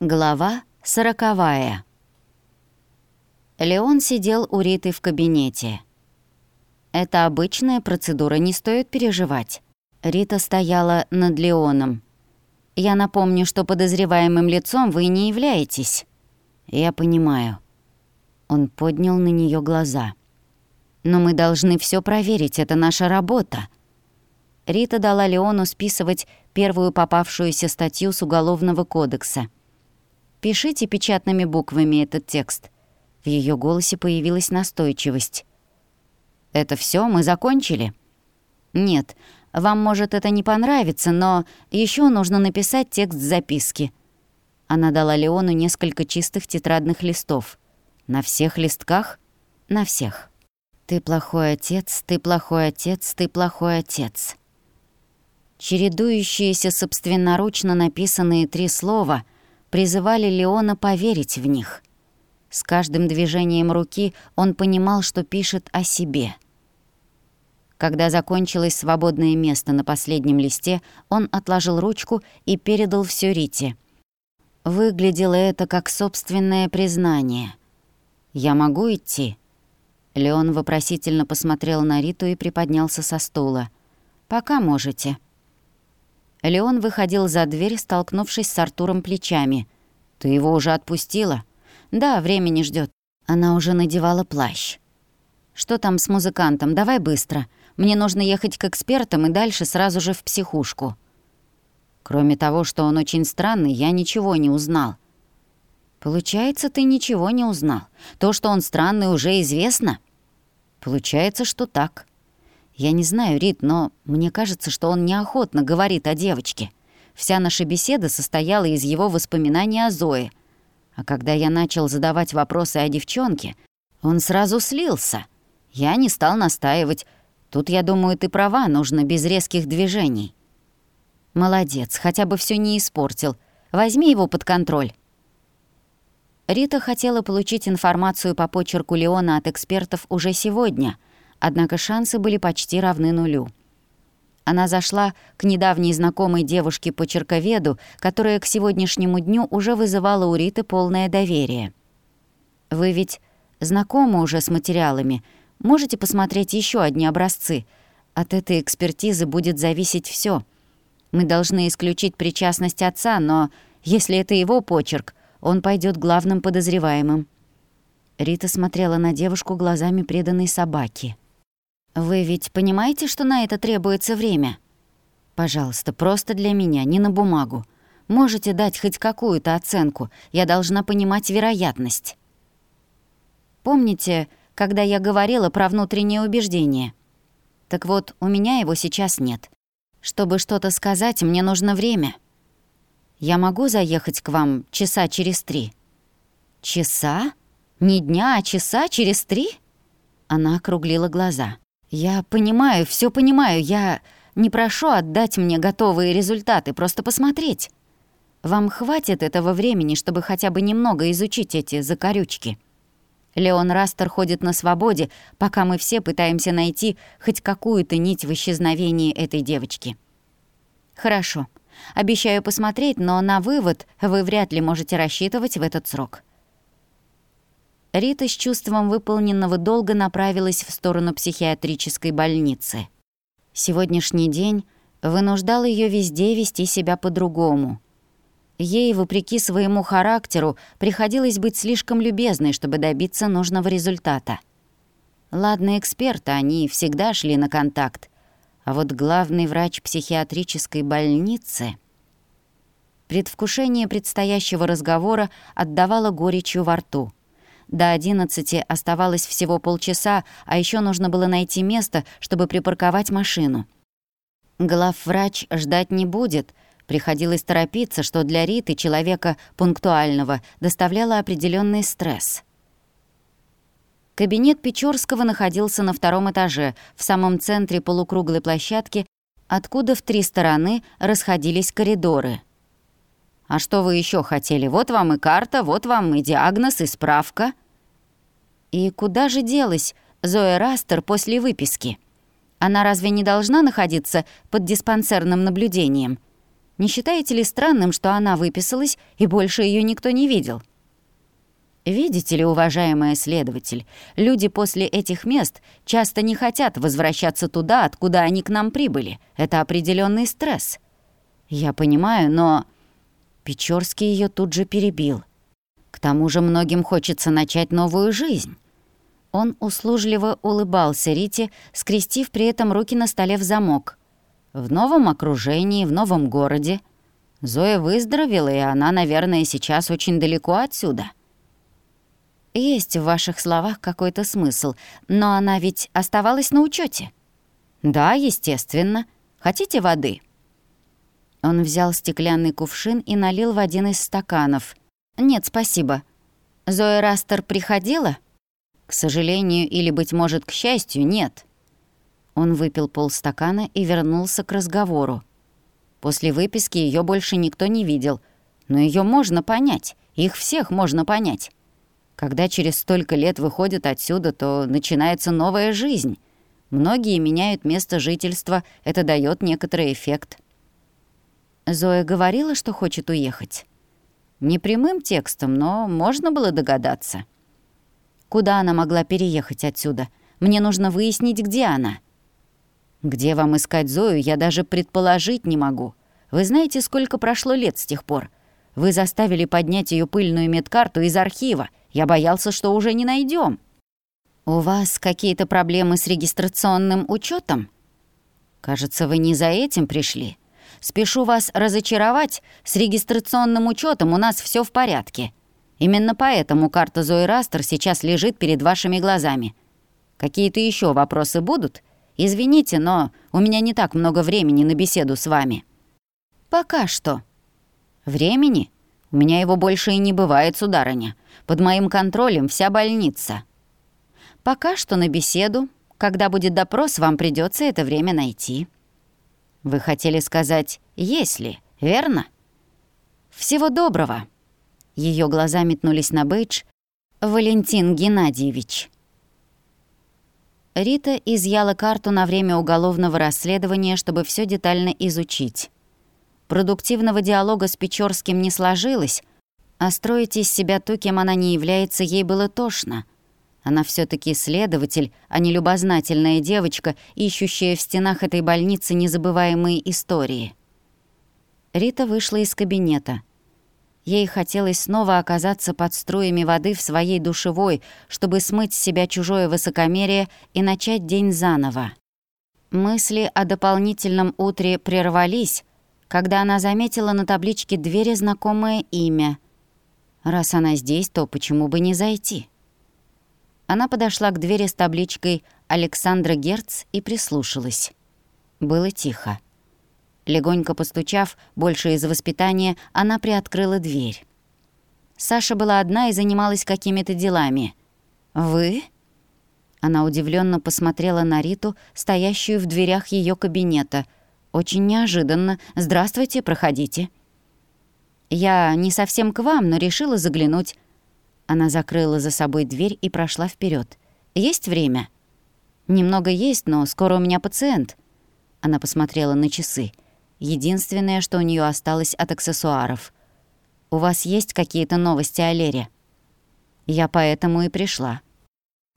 Глава сороковая. Леон сидел у Риты в кабинете. «Это обычная процедура, не стоит переживать». Рита стояла над Леоном. «Я напомню, что подозреваемым лицом вы не являетесь». «Я понимаю». Он поднял на нее глаза. «Но мы должны все проверить, это наша работа». Рита дала Леону списывать первую попавшуюся статью с Уголовного кодекса — Пишите печатными буквами этот текст». В ее голосе появилась настойчивость. «Это все, мы закончили?» «Нет, вам может это не понравиться, но еще нужно написать текст записки». Она дала Леону несколько чистых тетрадных листов. «На всех листках?» «На всех». «Ты плохой отец, ты плохой отец, ты плохой отец». Чередующиеся собственноручно написанные три слова — призывали Леона поверить в них. С каждым движением руки он понимал, что пишет о себе. Когда закончилось свободное место на последнем листе, он отложил ручку и передал все Рите. Выглядело это как собственное признание. «Я могу идти?» Леон вопросительно посмотрел на Риту и приподнялся со стула. «Пока можете». Леон выходил за дверь, столкнувшись с Артуром плечами. «Ты его уже отпустила?» «Да, время не ждет. Она уже надевала плащ. «Что там с музыкантом? Давай быстро. Мне нужно ехать к экспертам и дальше сразу же в психушку». Кроме того, что он очень странный, я ничего не узнал. Получается, ты ничего не узнал. То, что он странный, уже известно? Получается, что так. Я не знаю, Рит, но мне кажется, что он неохотно говорит о девочке. Вся наша беседа состояла из его воспоминаний о Зое. А когда я начал задавать вопросы о девчонке, он сразу слился. Я не стал настаивать. Тут, я думаю, ты права, нужно без резких движений. Молодец, хотя бы все не испортил. Возьми его под контроль. Рита хотела получить информацию по почерку Леона от экспертов уже сегодня — однако шансы были почти равны нулю. Она зашла к недавней знакомой девушке-почерковеду, которая к сегодняшнему дню уже вызывала у Риты полное доверие. «Вы ведь знакомы уже с материалами. Можете посмотреть еще одни образцы. От этой экспертизы будет зависеть все. Мы должны исключить причастность отца, но если это его почерк, он пойдет главным подозреваемым». Рита смотрела на девушку глазами преданной собаки. Вы ведь понимаете, что на это требуется время? Пожалуйста, просто для меня, не на бумагу. Можете дать хоть какую-то оценку. Я должна понимать вероятность. Помните, когда я говорила про внутреннее убеждение? Так вот, у меня его сейчас нет. Чтобы что-то сказать, мне нужно время. Я могу заехать к вам часа через три? Часа? Не дня, а часа через три? Она округлила глаза. «Я понимаю, все понимаю. Я не прошу отдать мне готовые результаты, просто посмотреть. Вам хватит этого времени, чтобы хотя бы немного изучить эти закорючки?» Леон Растер ходит на свободе, пока мы все пытаемся найти хоть какую-то нить в исчезновении этой девочки. «Хорошо. Обещаю посмотреть, но на вывод вы вряд ли можете рассчитывать в этот срок». Рита с чувством выполненного долга направилась в сторону психиатрической больницы. Сегодняшний день вынуждал ее везде вести себя по-другому. Ей, вопреки своему характеру, приходилось быть слишком любезной, чтобы добиться нужного результата. Ладно, эксперты, они всегда шли на контакт. А вот главный врач психиатрической больницы... Предвкушение предстоящего разговора отдавало горечью во рту. До одиннадцати оставалось всего полчаса, а еще нужно было найти место, чтобы припарковать машину. Главврач ждать не будет. Приходилось торопиться, что для Риты, человека пунктуального, доставляло определенный стресс. Кабинет Печорского находился на втором этаже, в самом центре полукруглой площадки, откуда в три стороны расходились коридоры. А что вы еще хотели? Вот вам и карта, вот вам и диагноз, и справка». И куда же делась Зоя Растер после выписки? Она разве не должна находиться под диспансерным наблюдением? Не считаете ли странным, что она выписалась, и больше ее никто не видел?» Видите ли, уважаемый следователь, люди после этих мест часто не хотят возвращаться туда, откуда они к нам прибыли. Это определенный стресс. Я понимаю, но... Печорский ее тут же перебил. К тому же многим хочется начать новую жизнь. Он услужливо улыбался Рите, скрестив при этом руки на столе в замок. В новом окружении, в новом городе. Зоя выздоровела, и она, наверное, сейчас очень далеко отсюда. Есть в ваших словах какой-то смысл, но она ведь оставалась на учете. Да, естественно. Хотите воды? Он взял стеклянный кувшин и налил в один из стаканов. Нет, спасибо. Зоя Растер приходила? К сожалению, или, быть может, к счастью, нет. Он выпил полстакана и вернулся к разговору. После выписки ее больше никто не видел, но ее можно понять, их всех можно понять. Когда через столько лет выходят отсюда, то начинается новая жизнь. Многие меняют место жительства, это дает некоторый эффект. Зоя говорила, что хочет уехать. Не прямым текстом, но можно было догадаться. Куда она могла переехать отсюда? Мне нужно выяснить, где она. Где вам искать Зою, я даже предположить не могу. Вы знаете, сколько прошло лет с тех пор? Вы заставили поднять ее пыльную медкарту из архива, я боялся, что уже не найдем. У вас какие-то проблемы с регистрационным учетом? Кажется, вы не за этим пришли. Спешу вас разочаровать, с регистрационным учетом у нас все в порядке. Именно поэтому карта Зои Растер сейчас лежит перед вашими глазами. Какие-то еще вопросы будут? Извините, но у меня не так много времени на беседу с вами. Пока что. Времени? У меня его больше и не бывает, сударыня. Под моим контролем вся больница. Пока что на беседу. Когда будет допрос, вам придется это время найти. Вы хотели сказать «если», верно? Всего доброго. Ее глаза метнулись на бейдж. Валентин Геннадьевич. Рита изъяла карту на время уголовного расследования, чтобы все детально изучить. Продуктивного диалога с Печорским не сложилось, а строить из себя то, кем она не является, ей было тошно. Она все таки следователь, а не любознательная девочка, ищущая в стенах этой больницы незабываемые истории. Рита вышла из кабинета. Ей хотелось снова оказаться под струями воды в своей душевой, чтобы смыть с себя чужое высокомерие и начать день заново. Мысли о дополнительном утре прервались, когда она заметила на табличке двери знакомое имя. Раз она здесь, то почему бы не зайти? Она подошла к двери с табличкой «Александра Герц» и прислушалась. Было тихо. Легонько постучав, больше из воспитания, она приоткрыла дверь. Саша была одна и занималась какими-то делами. «Вы?» Она удивленно посмотрела на Риту, стоящую в дверях ее кабинета — очень неожиданно. Здравствуйте, проходите. Я не совсем к вам, но решила заглянуть. Она закрыла за собой дверь и прошла вперед. Есть время? Немного есть, но скоро у меня пациент. Она посмотрела на часы. Единственное, что у нее осталось от аксессуаров. У вас есть какие-то новости о Лере? Я поэтому и пришла.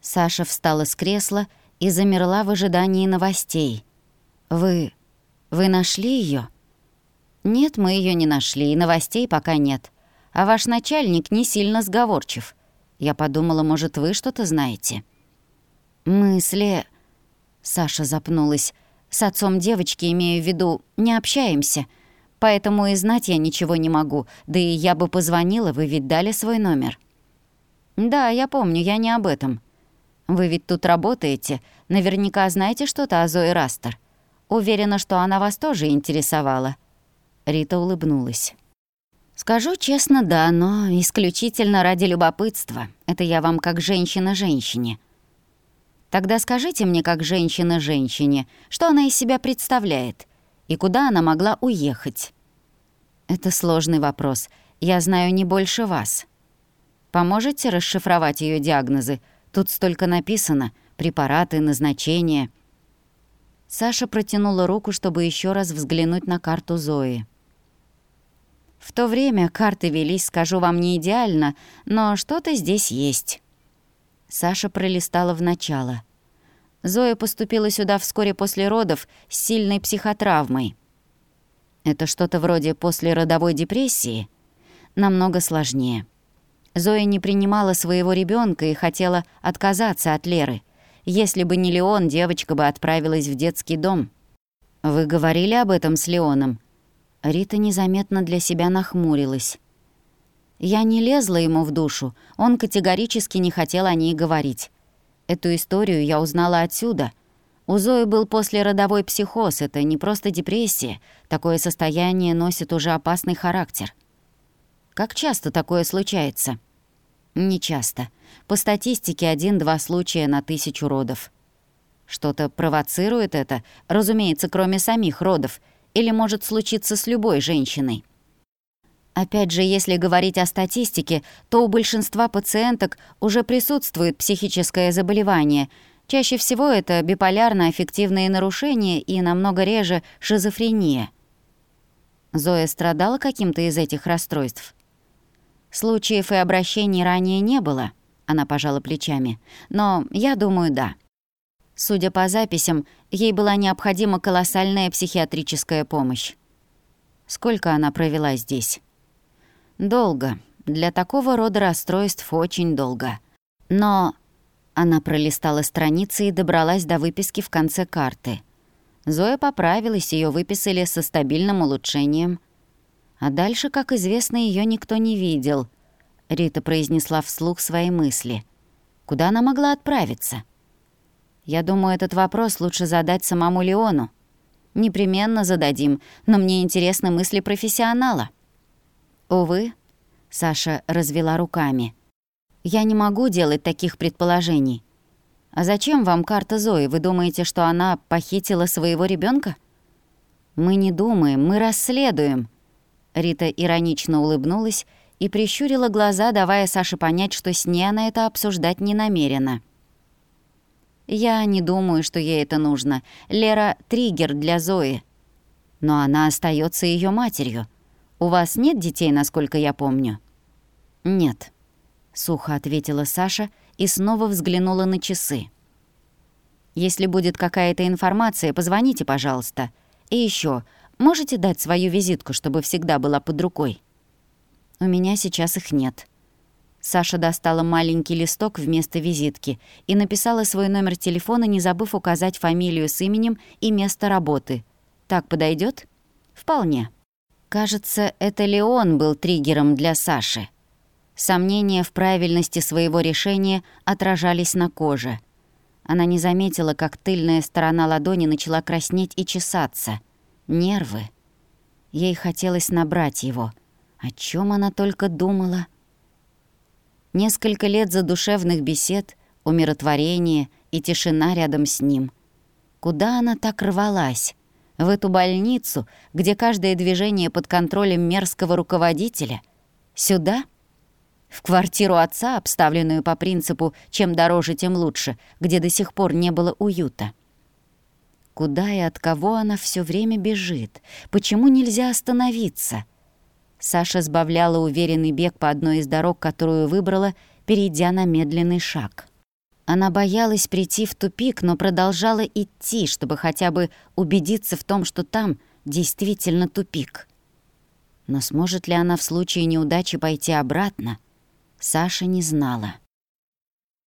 Саша встала с кресла и замерла в ожидании новостей. Вы вы нашли ее? Нет, мы ее не нашли, и новостей пока нет. А ваш начальник не сильно сговорчив. Я подумала, может, вы что-то знаете. Мысли... Саша запнулась. С отцом девочки, имею в виду, не общаемся. Поэтому и знать я ничего не могу. Да и я бы позвонила, вы ведь дали свой номер. Да, я помню, я не об этом. Вы ведь тут работаете. Наверняка знаете что-то о Зое Растер. Уверена, что она вас тоже интересовала». Рита улыбнулась. «Скажу честно, да, но исключительно ради любопытства. Это я вам как женщина женщине. Тогда скажите мне, как женщина женщине, что она из себя представляет и куда она могла уехать?» «Это сложный вопрос. Я знаю не больше вас. Поможете расшифровать ее диагнозы? Тут столько написано. Препараты, назначения». Саша протянула руку, чтобы еще раз взглянуть на карту Зои. В то время карты велись, скажу вам, не идеально, но что-то здесь есть. Саша пролистала в начало. Зоя поступила сюда вскоре после родов с сильной психотравмой. Это что-то вроде послеродовой депрессии? Намного сложнее. Зоя не принимала своего ребенка и хотела отказаться от Леры. Если бы не Леон, девочка бы отправилась в детский дом. «Вы говорили об этом с Леоном?» Рита незаметно для себя нахмурилась. Я не лезла ему в душу, он категорически не хотел о ней говорить. Эту историю я узнала отсюда. У Зои был послеродовой психоз, это не просто депрессия, такое состояние носит уже опасный характер. Как часто такое случается? Не часто. По статистике один-два случая на тысячу родов. Что-то провоцирует это, разумеется, кроме самих родов — или может случиться с любой женщиной. Опять же, если говорить о статистике, то у большинства пациенток уже присутствует психическое заболевание. Чаще всего это биполярно-аффективные нарушения и намного реже шизофрения. Зоя страдала каким-то из этих расстройств? Случаев и обращений ранее не было, она пожала плечами. Но я думаю, да. Судя по записям, ей была необходима колоссальная психиатрическая помощь. Сколько она провела здесь? Долго. Для такого рода расстройств очень долго. Но она пролистала страницы и добралась до выписки в конце карты. Зоя поправилась, ее выписали со стабильным улучшением. А дальше, как известно, ее никто не видел. Рита произнесла вслух свои мысли. Куда она могла отправиться? Я думаю, этот вопрос лучше задать самому Леону. Непременно зададим, но мне интересны мысли профессионала. Увы, Саша развела руками. Я не могу делать таких предположений. А зачем вам карта Зои? Вы думаете, что она похитила своего ребенка? Мы не думаем, мы расследуем. Рита иронично улыбнулась и прищурила глаза, давая Саше понять, что с ней она это обсуждать не намерена. Я не думаю, что ей это нужно. Лера — триггер для Зои. Но она остается ее матерью. У вас нет детей, насколько я помню? Нет. Сухо ответила Саша и снова взглянула на часы. Если будет какая-то информация, позвоните, пожалуйста. И еще, можете дать свою визитку, чтобы всегда была под рукой? У меня сейчас их нет. Саша достала маленький листок вместо визитки и написала свой номер телефона, не забыв указать фамилию с именем и место работы. «Так подойдет? «Вполне». Кажется, это Леон был триггером для Саши. Сомнения в правильности своего решения отражались на коже. Она не заметила, как тыльная сторона ладони начала краснеть и чесаться. Нервы. Ей хотелось набрать его. О чем она только думала? Несколько лет задушевных бесед, умиротворение и тишина рядом с ним. Куда она так рвалась? В эту больницу, где каждое движение под контролем мерзкого руководителя? Сюда? В квартиру отца, обставленную по принципу «чем дороже, тем лучше», где до сих пор не было уюта. Куда и от кого она все время бежит? Почему нельзя остановиться? Саша сбавляла уверенный бег по одной из дорог, которую выбрала, перейдя на медленный шаг. Она боялась прийти в тупик, но продолжала идти, чтобы хотя бы убедиться в том, что там действительно тупик. Но сможет ли она в случае неудачи пойти обратно, Саша не знала.